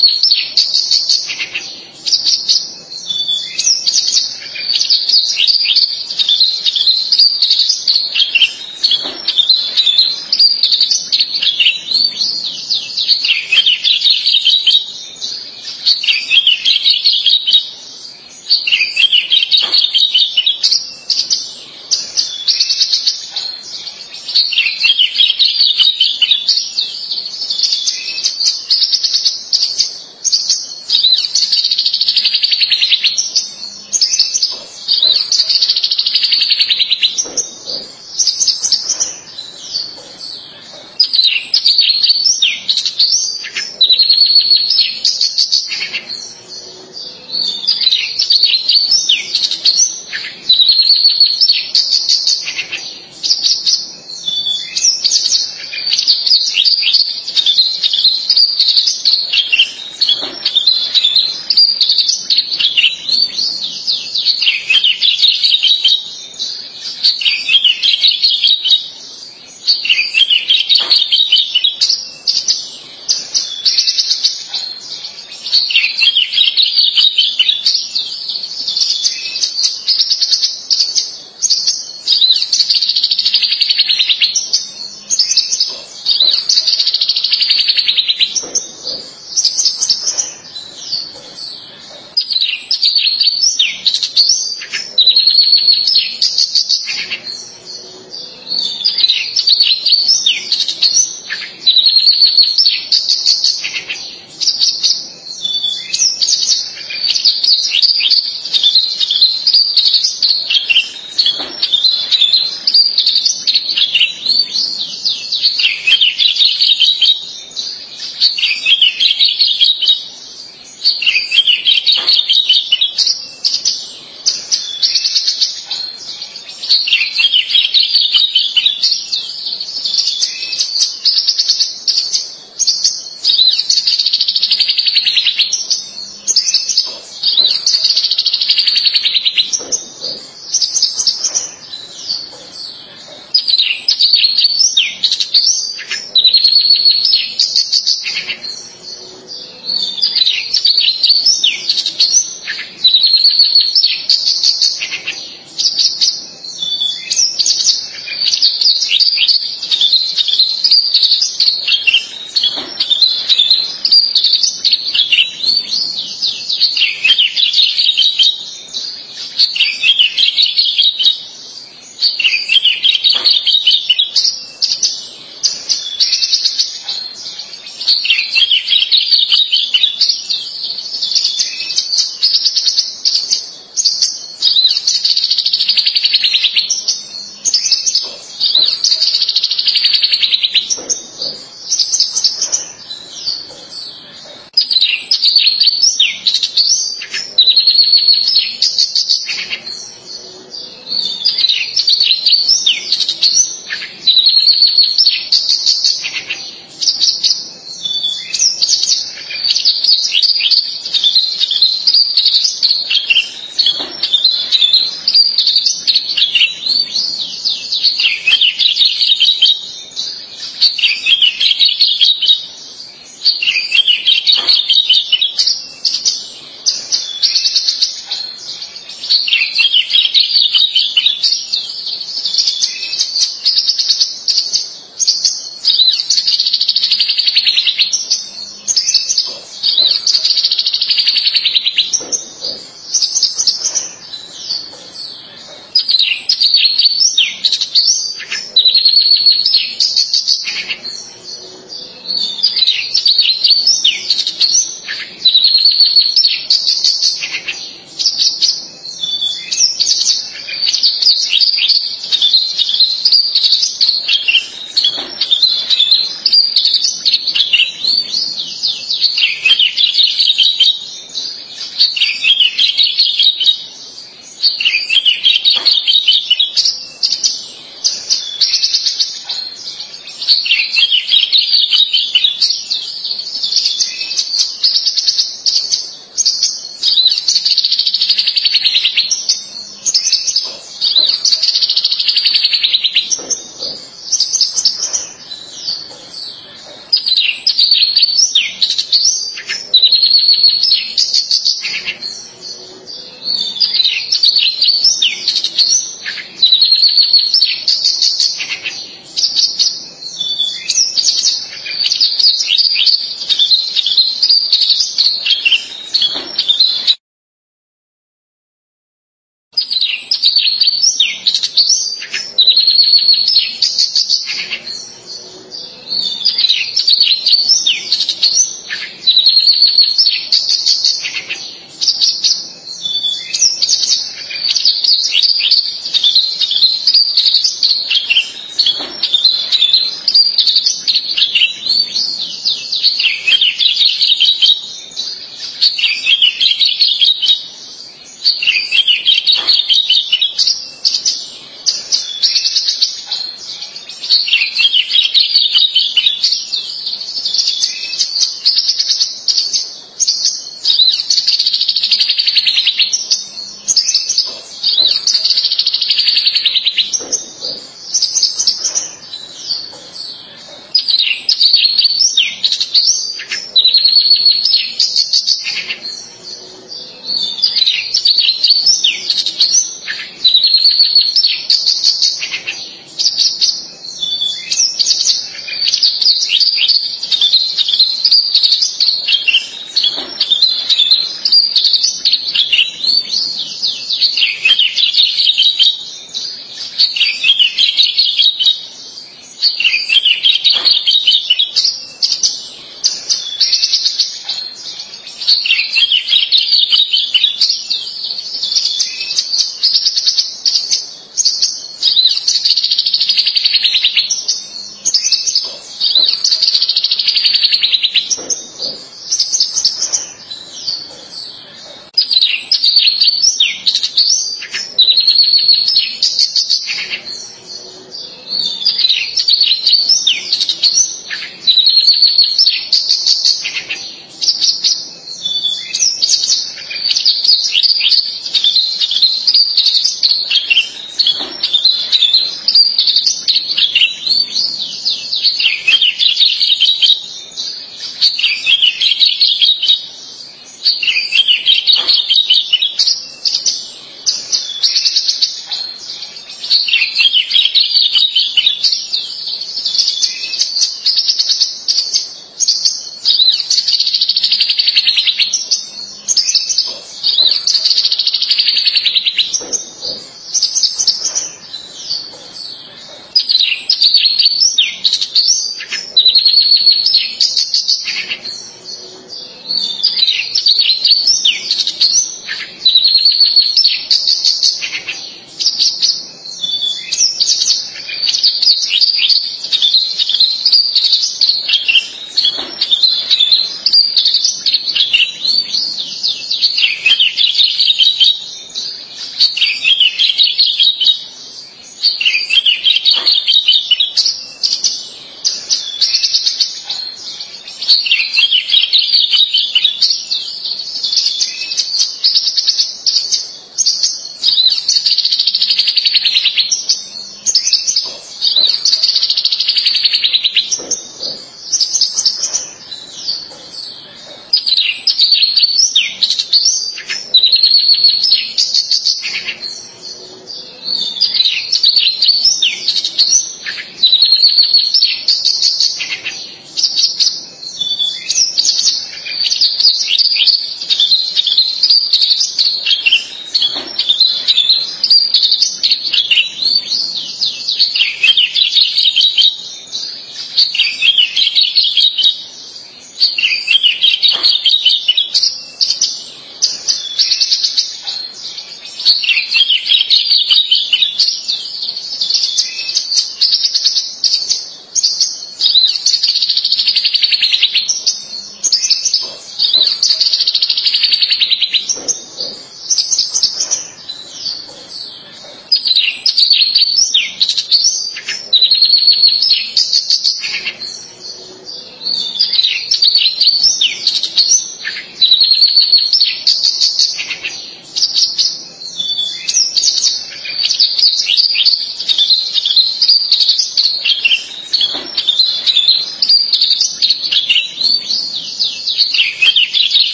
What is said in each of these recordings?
ちょっと待って。Jesus.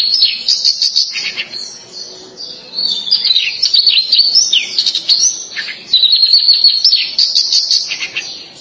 Thank you.